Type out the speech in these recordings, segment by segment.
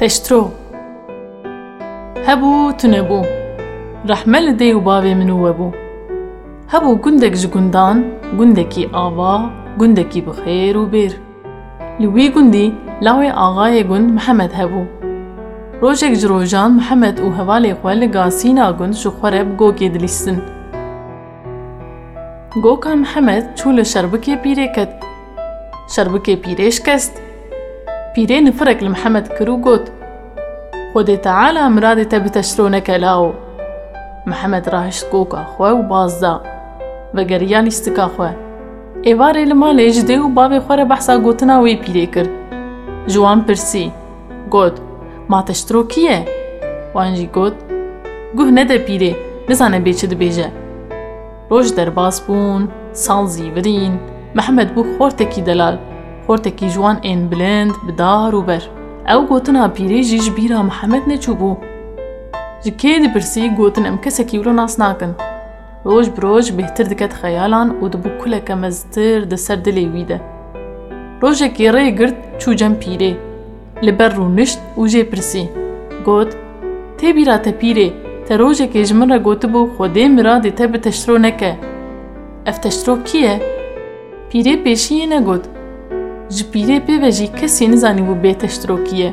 تشترو هبو تنبو رحمل دي وبابي منو وبو هبو گندك جگندان گندكي آوا گندكي بخير وبير لوي گندي لاوي آغاي گند محمد هبو روژek ji rojan Mihemed û hevalê xwe li gasîna gund ji xwe re bi gokê dilîstin. Goka Mihemed çû li şerbikê pîrê ket. Şerbikê pîrê خودی تعالا مرادی تا بتشرون کلاو محمد راهش کوک خواه و باز دا و گریان استکا خواه ایوار علما لیجده و باب خواه بحثا گوتنا وی پیره کر جوان پرسی. گود ما تشترو کیه؟ وانجی گود گوه نده پیره نزانه بیچه ده بیجه روش در باز بون سال زیورین. محمد بو خورتکی دلال خورتکی جوان این بلند بدار و بر أو گوتنا پیره جیج بیرا محمد نچو بو. جکه دی برسی گوتن ام کسکی ولو ناس ناکن. روج بروج بهتر دکت خیالان و دبو کلک مزتر دسر دلی ویده روژکی ری گرد چو جم پیره li ber rûnişt û jê pirsî got tê bîra te pîrê te rojekê ji min re gotibû xwedê miradê te bi teştro neke ev teştro kî ye pîrê pêşiyê negot ji pîrê pêve jî kesî nizanîbû bê teştro kî ye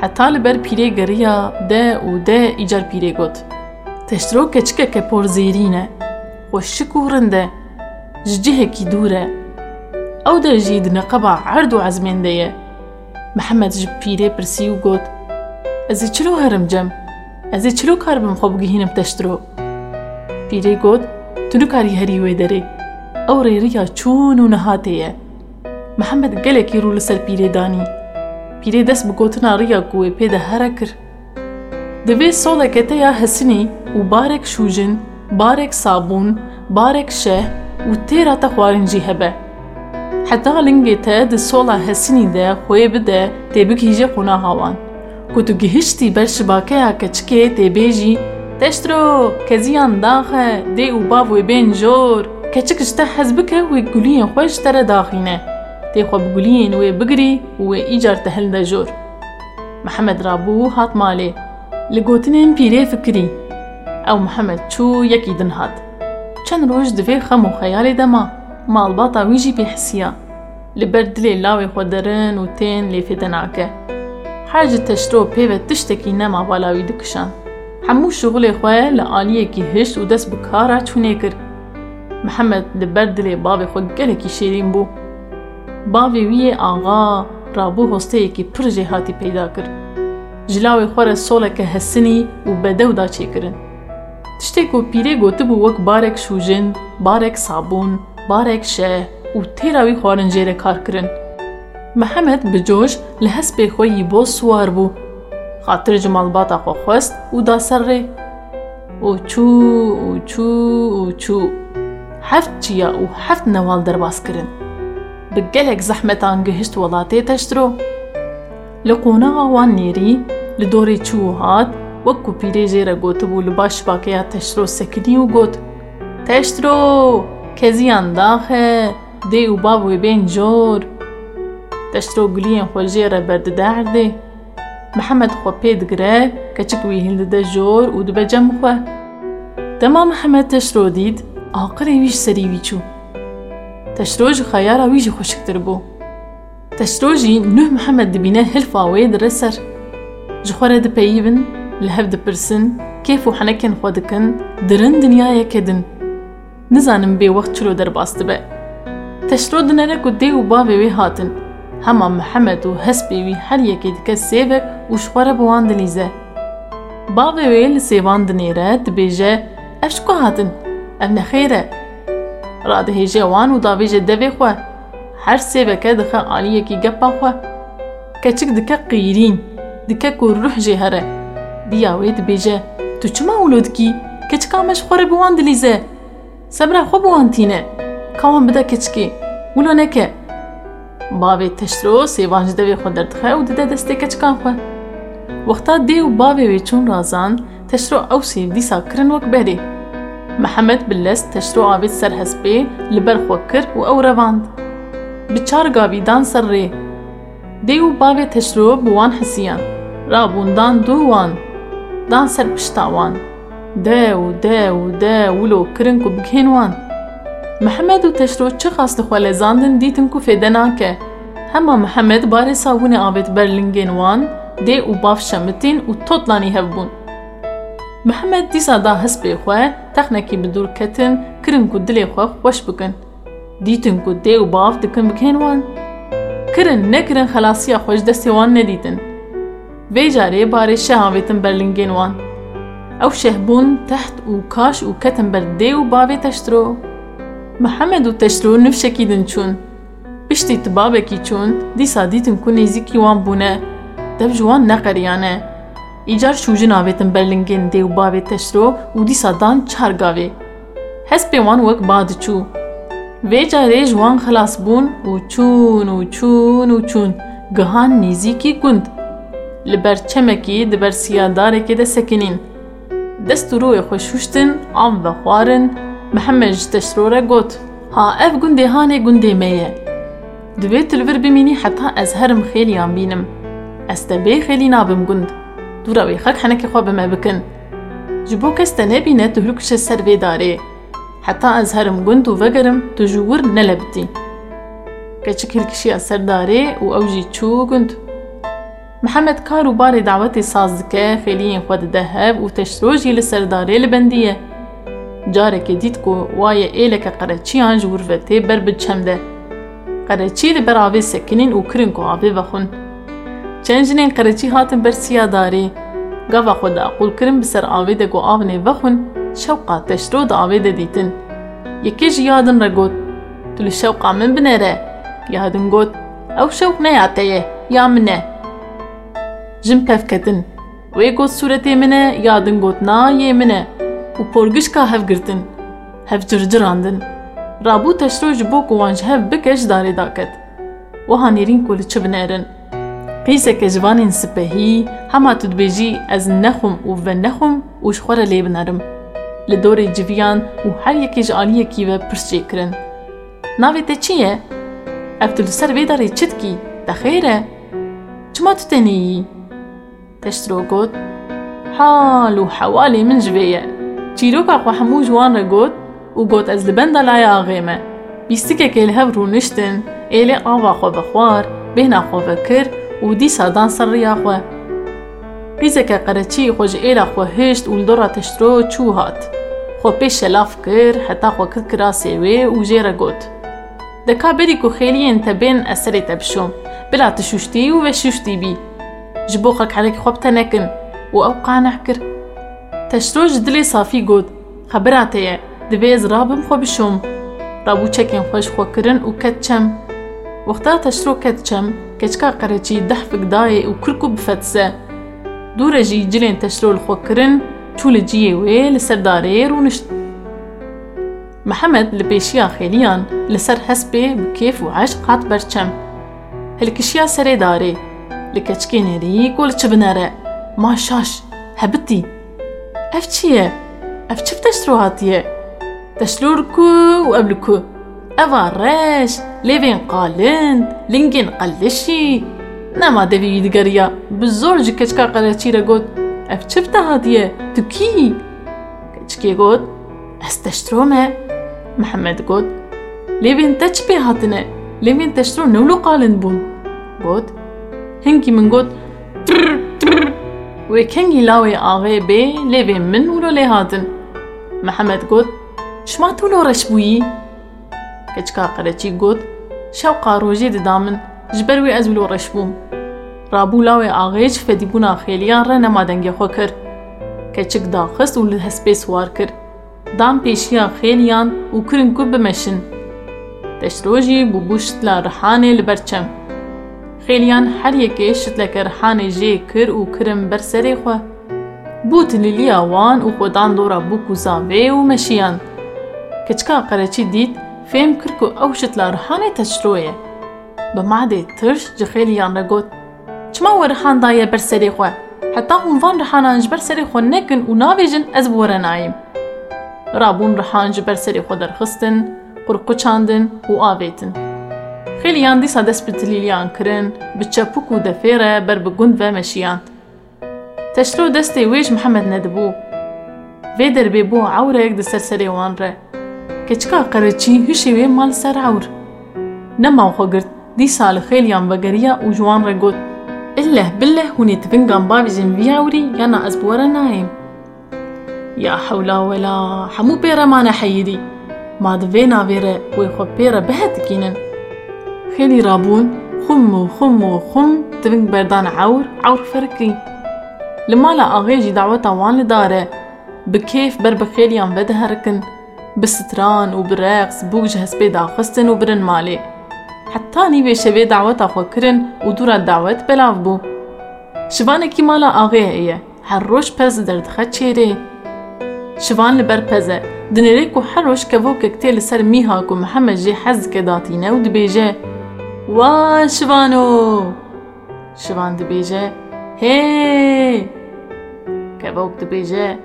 heta li ber pîrê geriya de û de îcar pîrê got teştro keçikeke por zêrîn e xweşik û rind e ji cihekî dûr e ew de jî di neqeba erd û ezmên de ye محەممەد ji pîrê pirsî û got Ez ê çilo herim cem Ez ê çilo kar bim xwe bigihînim teştiro Pîrê got Tu nikarî herî wê derê ew rêriya çûn û nihatê ye محمد گلکی رو لسل پیره دانی پیره دست بگوتنا ریا گوه پیده هره کر دوی سوله کته یا حسینی و بارک شوجن، بارک سابون، بارک شه و تیرا تا خوارنجی هبه حتا لنگه تا ده سولا حسینی ده خوی بده تی بگیجه خونه هاوان. که تو گهشتی بر شباکه یا کچکه تی بیجی کزیان داخه دی و باوی بین جور کچکش تا حزبکه و گلین خوش تره داخینه Tê xwe bi guliyên wê bigirî û wê îcar te hilde jor. Mihemed rabû hat malê. Li gotinên pîrê fikirî. Ew Mihemed çû yekî din hat. Çend roj divê xem û xeyalê de ma. ماڵباتە ویژی پێحسیە لەبەر دلێ لاوێ خۆدەرن و تێن لێفێدە ناکە حاجە تەشتۆ پێوە تشتێکی نەما بالاوی دکشان هەموو شغلێ خۆیە لە ئالیەکی هشت و دەست بکارە چوونێ کرد محەممەد لەبەر دلێ باوێ خۆ گەلێکی شێرین بوو باوێ ویە ئاغا ڕابوو هۆستەیەکی پرژێ هاتی پەیدا کرد ژلاوێ خۆرە سۆلەکە هەسنی و بەدەودا چێکردن تشتێک و پیرێ گوتبوو وەک بارێک شوژن بارێک سابوون بارێک شێ û têra wî xwarin jê re kar kirin. Mihemed bi coş li hespê xwe yî bo swar bû. Xatir ji malbata xwe xwest û da ser rê. û çû û çû û çû. Heft çiya û heft newal derbas kirin. Bi gelek zehmetan gihişt welatê teştiro. Li qonaxa wan nêrî li dorê çû hat wek ku pîrê jê re gotibû li baş bakeya teştiro sekinî û got. Teştiro! keziyan daxe dê û bav wê bên jor teştro guliyên xwe jê re berdide erdê Mihemed xwe pê digire keçik wî hildide jor û dibe تشروج خيارا ويجي خوشك تربو تشروجي نوح محمد دبينا هلفا ويد رسر جخورة دبيبن لهب برسن كيف وحنكن خودكن درن دنيا يكدن نزانم بي وقت شلو در باستبه تشرو دنرا قدي و بابي وي هاتن. هما محمد و هس بي وي هر يكيد كسيبه وشخورة شخورة بوان دليزه بابي وي لسيوان دنيرا دبيجه اشكو هاتن. ابن خيرة. Hatin ev nexêr e. Radihêje wan û davêje devê xwe. Her sêveke dixe aliyekî gepa xwe. Keçik dike qîrîn, dike ku ruh jê here. Diya wê dibêje Tu çima wilo dikî? Keçika me ji xwe re bi wan dilîze. سەبرا خۆ بوانتینە کاوان بدە کچکی ولۆ نەکە باوێ تەشترۆ سێوانج دەوێ خۆ دەردخە و ددە دەستێک کچکان خوێ وەختا دێ و باوێ وێ چوون ڕازان تەشترۆ ئەو سێ دیسا کردن وەک بەرێ محەممەد بلەست تەشترۆ ئاوێت سەر هەسپێ لەبەر خۆ کرد و ئەو ڕەواند بچار گاویدان سەر ڕێ. دێ و باوێ تەشترۆ بوان حسیان رابون دان دوان دان سر پشتاوان. ده و ده و ده ولو کرن کو بگهین وان محمد و تشرو چه خواست خواه زاندن دیتن کو فیده ناکه هما محمد sabûnê avêt ber lingên wan dê û bav şemitîn û totlanî hevbûn. محمد دیسا دا حس به خو تخنکی بدور کتن کرن کو دلی خو خوش بکن. دیتن کو دی أو باف د کم وان. کرن نکرن خلاصیا خوش دست وان ندیتن وی جاری بار شه اوتن برلینگین وان. أو شه تحت أو کاش أو کتن بر دی أو تشترو محمد أو تشترو نفشکیدن چون پشتی تبابه چون دیسا دیتن کو نیزی کی وان بونه دب جوان نقریانه bavê teşro û dîsa dan çar gavê hespê wan wek ba diçû vê carê ji wan xilas bûn û çûn û çûn û çûn gihan nêzîkî gund li ber çemekî di ber siyadareke de sekinîn dest û royê xwe şûştin av ve xwarin Mihemed ji teşro re got ha ev gundê hanê gundê me ye دوێت لەڤر بمینی حتا ez herim xêliyan bînim ez te bê xêlî nabim gund دورا وی خاک حنکی خواب ما بکن جبو کس تنه بینه تو هلوکش سر وی داره حتا از هرم گند و وگرم تو جوور نلبتی کچک هلکشی از داره و اوجی چو گند محمد کارو بار دعوت ساز که خیلی خود دهب و تشروجی لسر داره لبندیه جاره که دید کو وای ایله که قرچی آنج ورفته بر بچمده قرچی لبر آوی سکنین و کرن کو آوی بخوند چنجنین قرچی هاتن بر سیا داری گوا خود أقول کرم بسر آویده گو آونه وخون شوقا تشرو دا آویده دیتن. یکی جیادن را گوت تو لی شوقا من بنره. یادن گوت أو شوق نه آتیه یا منه. جم پفکتن وی گوت صورت منه یادن گوت نا یه منه. و پرگش که هف گرتن هف جرجراندن. رابو تشرو جبو گوانج هف بکش داری داکت. وها نیرین کولی چبنه قيسة كجباني سبهي هما تدبيجي از نخم و ونخم و شخورة لي بنرم لدوري جبيان و هر يكي جعالي كيوة پرسجي كرن ناوي تي چيه؟ افتل سر ويداري چتكي تخيره؟ چما تتنيي؟ تشترو قوت حال حوالي من جبيه چيروكا خو حمو جوان را قوت و قوت از لبندا لايا آغيمه بيستيكا كيل هبرو نشتن ايلي آوا خو بخوار بينا خو بكر و دیسا دانسر ریا خواه. ریزک قرچی خوش ایلا خواه هشت اول دورا تشترو چو هات. خو پیش شلاف کر حتا خواه کد کرا و جیر گوت. دکا بری که خیلی انتبین اثری تبشوم. بلا تشوشتی و وشوشتی بی. جبو خاک حلک خواب تنکن و أو قانع کر. تشترو جدلی صافی گوت. خبراته دبیز رابم خواه بشوم. رابو چکن خوش خواه کرن و کت وقتها تشرو كاتشم كاتشكا قرتشي دحفك داي وكركو بفتسة دورا جي جلين تشرو الخوكرن تول جي وي لسر دارير ونشت محمد لبيشيا خيليان لسر حسبي بكيف وعش قات برشم هلكشيا سري داري لكاتشكي ناري كول تشبناري ما شاش هبتي افتشيه افتشف تشرو هاتيه تشلوركو وقبلكو أفا ريش ليفين قالند لينجين قلشي. نما دفي يدقريا بزور جكشكا قلشيرا قد أف شفتا هادية؟ تكي. كشكي قد أستشترومة. محمد قد ليفين تشبي هاتنا ليفين تشترو نولو قالند بون. قد هنكي من قد تر تر. وكنجي لاوي آغي بي ليفين من ولو لي هاتن. محمد قد شما تو لۆڕەش بووی کەچکا قەرەچی گوت شەوقا ڕۆژێ ددا من ji ber wê ez lۆ reş bûm rabû lawê axêj fedîbûna xêliyan re nema dengê xwe kir keçik daxist û li hespê swar kir dan pêşiya xêliyan û kirin ku bimeşin teşrojî bû bû şitla rihanê li ber çem xêliyan her yekê şitleke rihanê jê kir û kirin ber serê xwe bû tilîliya wan û xwedan dora bû ku zavê û meşiyan کچکا قەرەچی دیت فهم كركو أوشت لارحاني تشروية بمعدي ترش جخيلي يانا قوت چما ورحان داية برسري خوا حتى هم فان رحانا نجبر سري خوا نكن ونابي جن أزبورا نايم رابون رحان جبر سري خوا درخستن قرقو چاندن وآبيتن خيلي يان ديسا دس بتليليان كرن بچاپوكو دفيرا بر بقند ومشيان تشرو دستي ويج محمد ندبو. فيدر بيبو عوريك دسر سري وان ره قرچي هشي وي مال سر عور نما خو گرت دي سال خيليان بگريا و جوان ره گوت إله بالله هوني تبنغان بابي جن فياوري يانا أزبورا نايم يا حولا ولا حمو بيرا مانا حيدي ما دفينا بيرا ويخو بيرا بهت كينن خيلي رابون خم خم خم تبنغ بردان عور عور فرقي لما لا أغيجي دعوتا وان لداره بستران وبرقص بوجه بيدا خستن وبرن مالي. حتى نيوي شبه دعوتا خو كرن ودورا دعوت بلاف بو. شوانكي مالا آغيه إيه هر روش پز دردخه چيري شوان لبر پزه دنيري كو هر روش كفو كتير لسر ميها كو محمد جي حز كداتينه ودبيجه وا شوانو شوان دبيجه هي! كفوك دبيجه.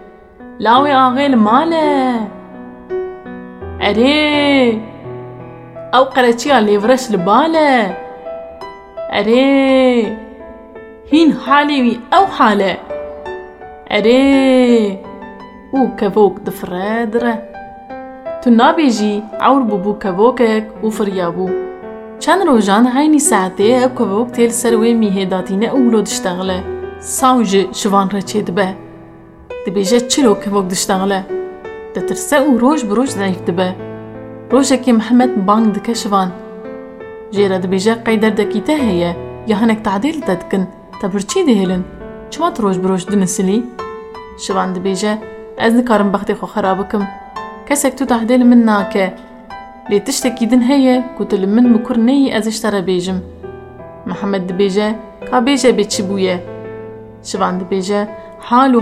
لاوي آغيل ماله أري. أو قرچيا ليفرش لبالة. أري. هين حالي وي أو حالة. أري. و كفوك دفرادرة. تو بيجي عور بوبو كفوكك وفريابو چند روزان هايني ساعتي أو كفوك تيل سروي ميهداتينه أولو دشتغلة. ساوجي شوان رچه دبه دبيجة چلو كفوك دشتغلة. دترسه و روج بروج دبه روجك محمد بانگ دکه شوان جيرا دبيجه قيدر دكيته هي يا هنك تعديل تدكن تبرچي دهلن چما تروج بروج دنسلي شوان دبيجه از نكارم بختي خو خرابكم. كسك تو تعديل من ناكه لي تشتكي دن هي كتل من مكرني از اشترى بيجم. محمد دبيجه كا بيجه بيتشبويه شوان دبيجه حال و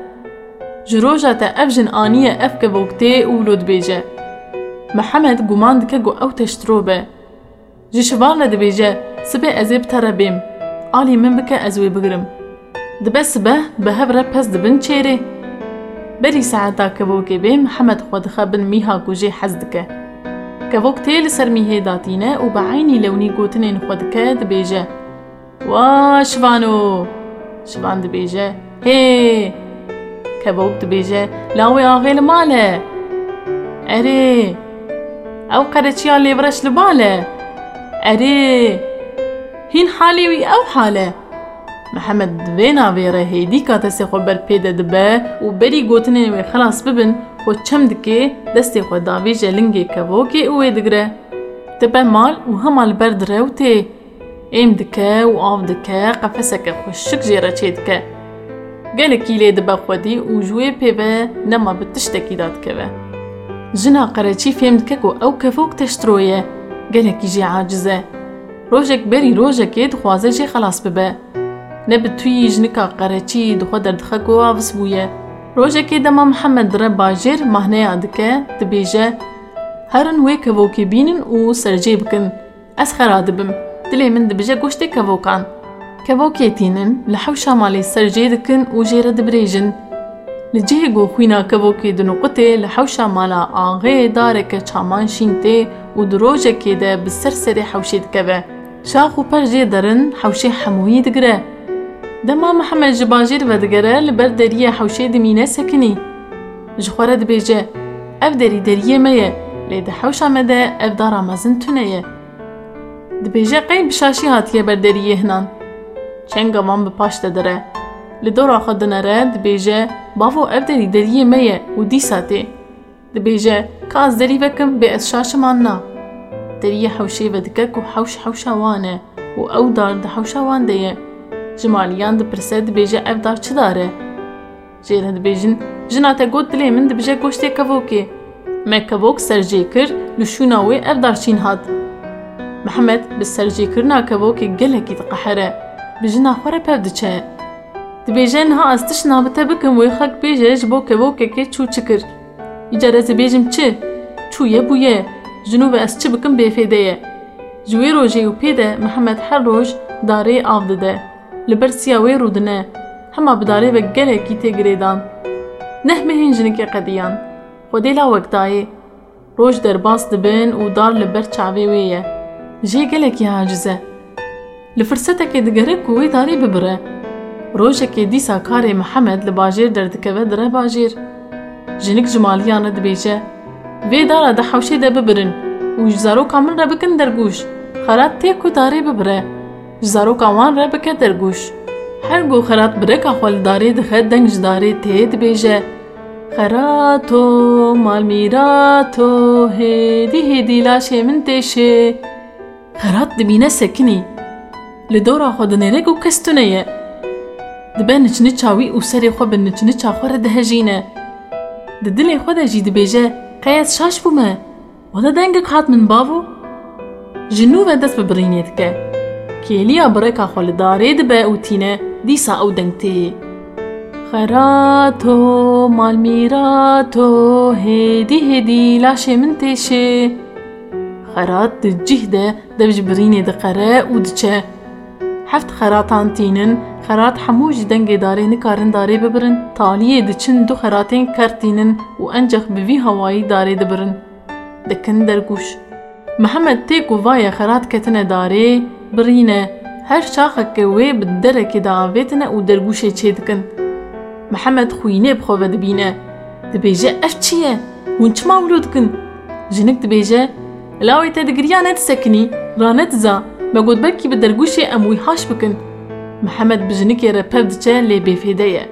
شوانو از بیجم هی و بیجه. لاوی آغیل ماله از بیجم آه و بیجه أو قرچیان لیورش لباله از بیجم آه و بیجه هین حالی وی أو حاله از بیجم آه و هره جروجة أفجن آنية أفك بوكتي ولود بيجا محمد قمان دكا أو تشتروبة جي آلي من بكا دبه سبه بهبرة پس دبن چيري بري ساعتا كبوكي بي محمد خود خبن ميها كوجي حزدكه كبوك تيل كبوب دبيجه لاوي آغيل ماله أري أو قرچيا ليبرش لباله. أري هين حالي وي أو حاله. محمد فينا فيرا هيدي كاتسي خبر بيدا دبا وبري قوتنين وي خلاص ببن خو چم دكي دستي خو داويجه لنگي كبوكي اوه دگره. دبا مال وهمال برد روتي ايم دكا وآف دكا قفسك خوشك جيرا چه دكا gelekî lê dibe xwedî û ji wê pêve nema bi tiştekî dadikeve. Jina qereçî fêm dike ku ew kevok teştroye, gelekî jî aciz e. Rojek berî rojekê dixwaze jê xelas bibe. Ne bi tuyî jinika qereçî dixwe derdixe ku avis bûye. Rojekê dema Mihemed re bajêr mahneya dike dibêje herin wê kevokê bînin û sercê bikin. Ez xera dibim. Dilê min dibije goştê kevokan. كبوكيتينن لحوشا مالي سرجي دكن وجيرة دبريجن لجيهگو خوينا كبوكي دنو قطي لحوشا مالا آغي دارك چامان شينتي ودروجكي ده بسرسري حوشي دكبه شاخو پرجي درن حوشي حموي دگره دما محمد جباجير ودگره لبر دريه حوشي دمينه سكني جخوره دبيجه اف دري دريه ميه لید حوشا مده اف دارا مزن تونه دبيجه قيم بشاشي هاتيه بردريه هنان دبیجه اف دری دریه میه و دی ساته دبیجه که از دری بکم به از شاش من نا. دریه حوشی و دکک و حوش حوشا وانه و أو دار ده حوشا وان دیه جمالیان دپرسه دبیجه اف دار چه داره جیره دبیجن جنا تا گود دلی من دبیجه گوشتی کبوکی ما کبوک سرجی کر لشونا وی اف دار چین هاد محمد tişna bi te bikim wê xek ji bo kevokekê çû çi kir. Îcar ez ê bêjim çi? Çû ye bûye, ji nû ve ez çi bikim bêfêde ye. Ji wê rojê û pê de Mihemed her roj darê av dide. Li ber siya wê rûdine, hema bi darê ve gelekî tê girêdan. Neh mehên jinikê qediyan. Xwedê la wek dayê. Roj derbas dibin û dar li ber çavê wê ye. Jê gelekî aciz e. Dire bajêr. Jinik ji maliyan re dibêje, vê dara di hewşê de bibirin û ji zaroka min re bikin dergûş. Xerat tê ku darê bibire. Ji zaroka wan re bike dergûş. Her got xerat bireka xwe li darê dixe deng ji darê tê dibêje. Xerato malmîrato hêdî hêdî laşê min têşê. Xerat dibîne sekinî. Tune ye. Dibe niçniça wî û serê xwe bi niçniça xwe re dihejîne. Di dilê xwe de jî dibêje qeyes şaş bûme. Wada dengek hat min bavo? Ji nû ve dest bi birînê dike. Kêliya bireka xwe li darê dibe û tîne dîsa ew deng tê. Xerato malmîrato hêdî hêdî laşê min têşê. Xerat di cih de dev ji birînê diqere û diçe. Heft xeratan tînin, xerat hemû ji dengê darê nikarin darê bibirin, taliyê diçin du xeratên ker tînin û encex bi vî hewayî darê dibirin. Dikin dergûş. Mihemed tê ku vaya xerat ketine darê, birîne. Her şaxeke wê bi derekê de avêtine û dergûşê çê dikin. Mihemed xwînê bi xwe dibîne. Dibêje ev çi ye? Hûn çima wilo dikin? Jinik dibêje, lawê te digiriya ne disekinî, ranediza, me gotbekî bi dergûşê em wî haş bikin. Mihemed bi jinikê re pev diçe lê bêfêde ye.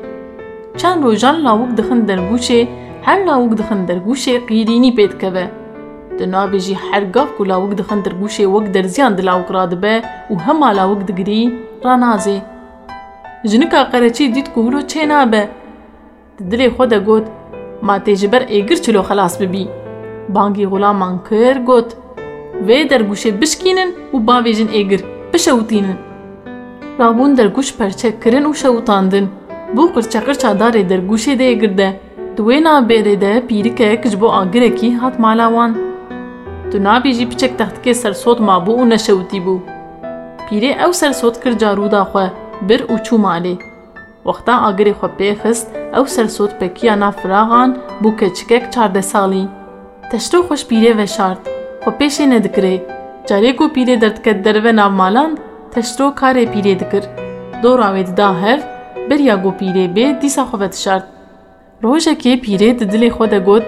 Çend rojan lawik dixin dergûşê, her lawik dixin dergûşê qîrînî pê dikeve. Di navê jî her gav ku lawik dixin dergûşê wek derziyan di lawik radibe û hema lawik digirî, ranazê. Jinika qereçî dît ku wilo çê nabe. Di dilê xwe tê ji ber êgir çilo xelas bibî. Bangê xulaman kir got, vê dergûşê bişkînin û bavê jin êgir bişewitînin. Rabûn dergûş perçe kirin û şewitandin. Bû qirça qirça darê dergûşê de êgir de. Di wê navbêrê de pîrikek ji bo agirekî hat mala wan. Tu nabî jî piçek textikê sersot mabû û neşewitî bû. Pîrê ew sersot kir carûda nav malan, teşto karê pîrê dikir. Dora wê dida hev, beriya got pîrê bê dîsa xwe vetişart. Rojekê pîrê di dilê xwe de got,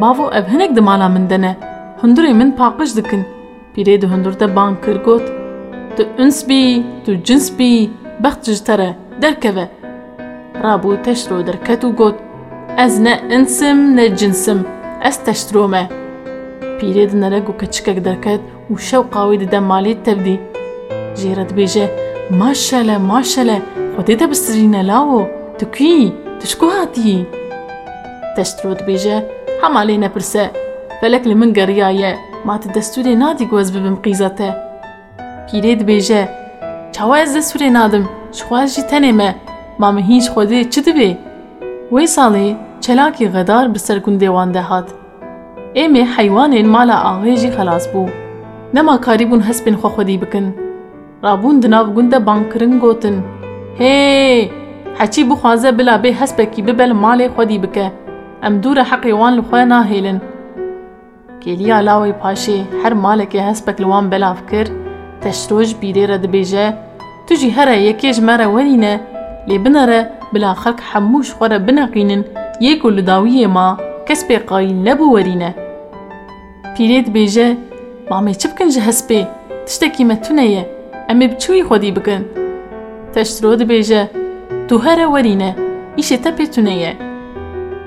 bavo ev hinek di mala min de ne. Hundurê min paqij dikin. Pîrê di hundur de bang kir got. Tu uns bî, tu cins bî, bext ji te re, derkeve. Rabû teşro derket û got, ez ne insim ne cinsim, ez teştro me. Pîrê di nerek û keçikek derket û şewqa wî dide malê tevdî. Jê re dibêje, maşele maşele, Xwedê te bistirîne lawo, tu kî, tu ji ku hatiyî? Teştro dibêje, hema lê nepirse, felek li min geriya ye, ma tu destûrê nadî ku ez bibim qîza te. Pîrê dibêje, çawa ez destûrê nadim, ji xwe jî tenê امي حيوان ما لا اغيجي خلاص بو نما قريب هسبن خو خدي بكن رابون دناب گوند بانكرن گوتن هي حچي بو خوازا بلا بي هسبكي ببل مال خدي بك ام دور حق وان لخوانا هيلن كيليا لاوي باشي هر مالك هسبك لوان بلا فكر تشروج بيري رد بيجه تجي هرا يكيج مارا ولينا لي بنرا بلا خلق حموش خورا بنقينن يكو لداوية ما كسب قايل نبو ورينه پیرید بیجه مامی چی بکن جهس بی تشتکی ما تو نیه امی بچوی خودی بکن تشت رود بیجه تو هر ورینه ایشه تا پی تو نیه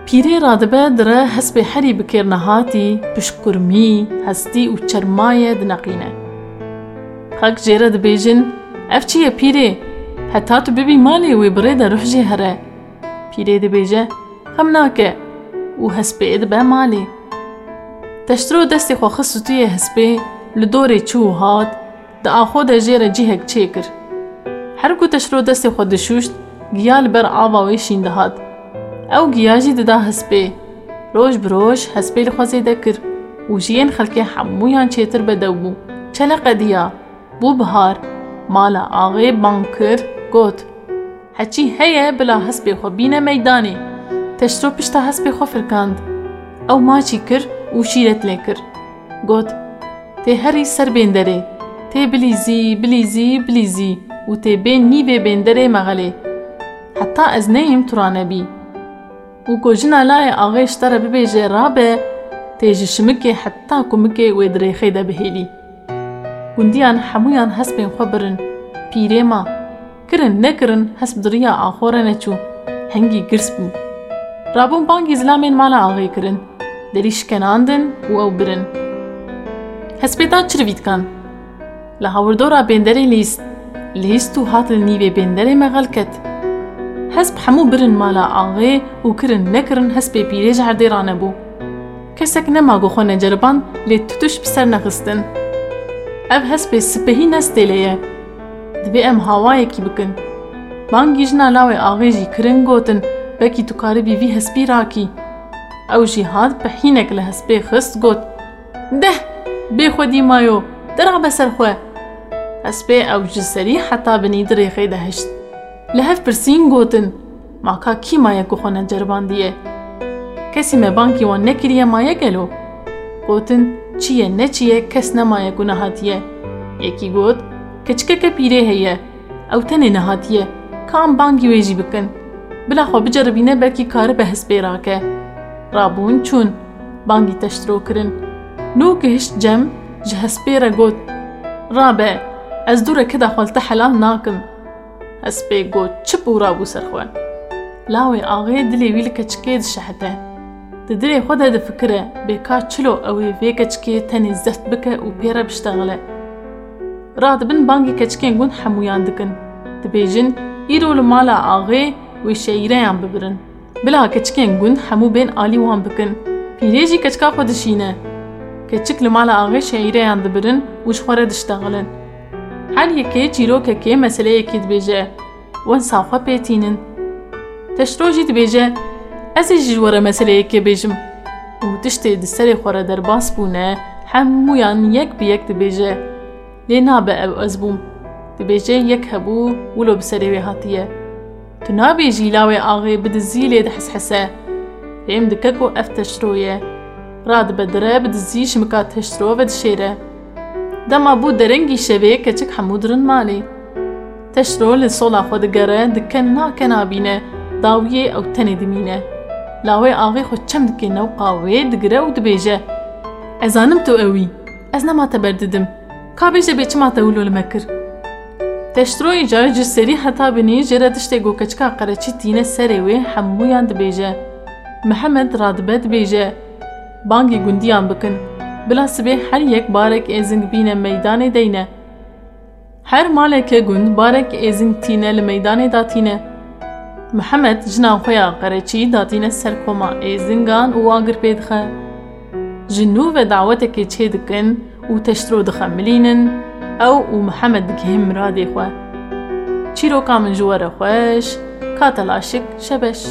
پیری رادبه دره حس به حری بکر نهاتی پشکرمی هستی و چرمایه دنقینه خاک جیره دبیجن اف چیه پیری حتی تو ببی مالی وی بره در روح جهره پیری دبیجه خم ناکه و حس به به مالی Teştiro destê xwe xist stûyê hespê, li dorê çû û hat, di axo de jê re cîhek çê kir. هر کو تشرو دست خود دشوشت گیا لبر آوا وی شین دهات. أو گیا جی ددا هسپه روش بروش هسپه لخوازه دکر و جین خلکه حمویان چیتر بدو بو. چلا قدیا بو بهار مالا آغی بانکر گوت. حچی هەیە بلا هەسپێ خۆ بینە مەدانێ تەشتۆ پشتا هەسپێ خۆ فرکاند. ئەو ماچی کرد و شیرەت لێ کرد گوت تێ هەری سەر بێندەرێ تێ بلیزی بلیزی بلیزی و تێ بێن نیبێ بێندەرێ مەغەلێ حتا ئەز نەیم توانەبی و کۆژنا لایە ئاغێشتەرە ببێژێ ڕابێ تێژ شمکێ حتا کومکێ وێ درێخەی دەبهێلی گوندیان هەمویان هەست پێن خۆ برن پیرێما کرن نەکردن هەست دڕیا ئاخۆرە نەچوو هەنگی گرس بوو ڕابوون بانگی زلامێن ماڵە ئاغی کردن دەری شکەناندن و ئەو برن. چرویتکان. لە هەوردۆرا بێندەرەی لیست لیست و هات نیوێ بێندەرەی مەغەلکەت. هەسب هەموو برن مالا ئاغێ و کرن نەکردن هەسپێ پیرێژ هەردێرانە بوو. کەسێک نەماگۆ خۆ نەجربان لێ توش بسەر نەخستن. ئەv hespê spehî nestêleye divê em hawayekî bikin bangî jina lawê avê jî kirin gotin bekî tu karibî vî hespî hespê xist got deh bêxwedî mayo dirabe ser xwe hespê ew ji serî heta binî dirêxê de heşt li hev pirsîn gotin maka kî maye ku xwe neceribandiye kesî me bankî wan nekiriye maye gelo gotin چییە نەچیە کەس نەمایە و نەهاتیە یەکی گوت کچکەکە پیرێ هەیە ئەو تەنێ نەهاتیە کام بانگی وێژی بکەن بلاخۆ بجەربینە بەرکی کارە بە هەسپێراکە ڕابوون چوون بانگی تەشترۆکردن نو گەهشت جەم ji hespêre got Rabe ez dûrekê da xwalte helal nakim Hespê got çip û rabû serxwe Lawê axê dilê wî li keçikê dişehete Di dilê xwe de difikire bêka çilo ew ê vê keçikê tenê zeft bike û pêre biştexile Radibin bangê keçikên gund hemûyan dikin dibêjin îro li mala axê بلا كتشكين گون حمو بين آلی وهم بكن. في جی كتشكا خودشینه کچک لما لا آغی عند یاند برن و شخوره دشتغلن هر یکی چیرو که که بيجا یکید بیجه و انصافه پیتینن تشرو جید بیجه از جیوره مسئله و تشتی دستر خورة در باس بونه همو یان یک بی یک دبیجه لی نابه أو از بوم دبیجه یک هبو ولو بسره هاتیه. Nabêjî lawê axê bidizî lê diheshese pêm dike ku ev teşro ye radibe dire bidizî şimika teşro ve dişêre dema bû derengî şevê keçik hemû dirin malê teşro li sola xwe digere diken nake nabîne dawiyê ew tenê dimîne لاوێ ئاغی خۆ چەم دکەینە و قاوێ دگرە و دبێژە ئەزانم تۆ ئەوی ئەس نەماتە تەشتۆی جار جسەری هەتا بنی ژێرە تشتێک گۆکەچکا قەرەچی تینە سەرێ وێ هەموویان دبێژە محەممەد ڕادبە دبێژە بانگی گوندیان بکن بلا سبێ هەر یەک بارێک ئێزنگ بینە مەدانێ دەینە هەر مالێکە گوند بارێک ئێزنگ تینە لە مەدانێ داتینە محەممەد ژنا خۆیا قەرەچی داتینە سەر کۆما ئێزنگان و واگر پێ دخە ژنو بە داوەتێکی چێ دکن و تەشترۆ دخەملینن ئەو و محەممەد دکهێم مرادێ خوێ چیرۆکا من ژوەرە خوۆش کاتە لاشک شەبەش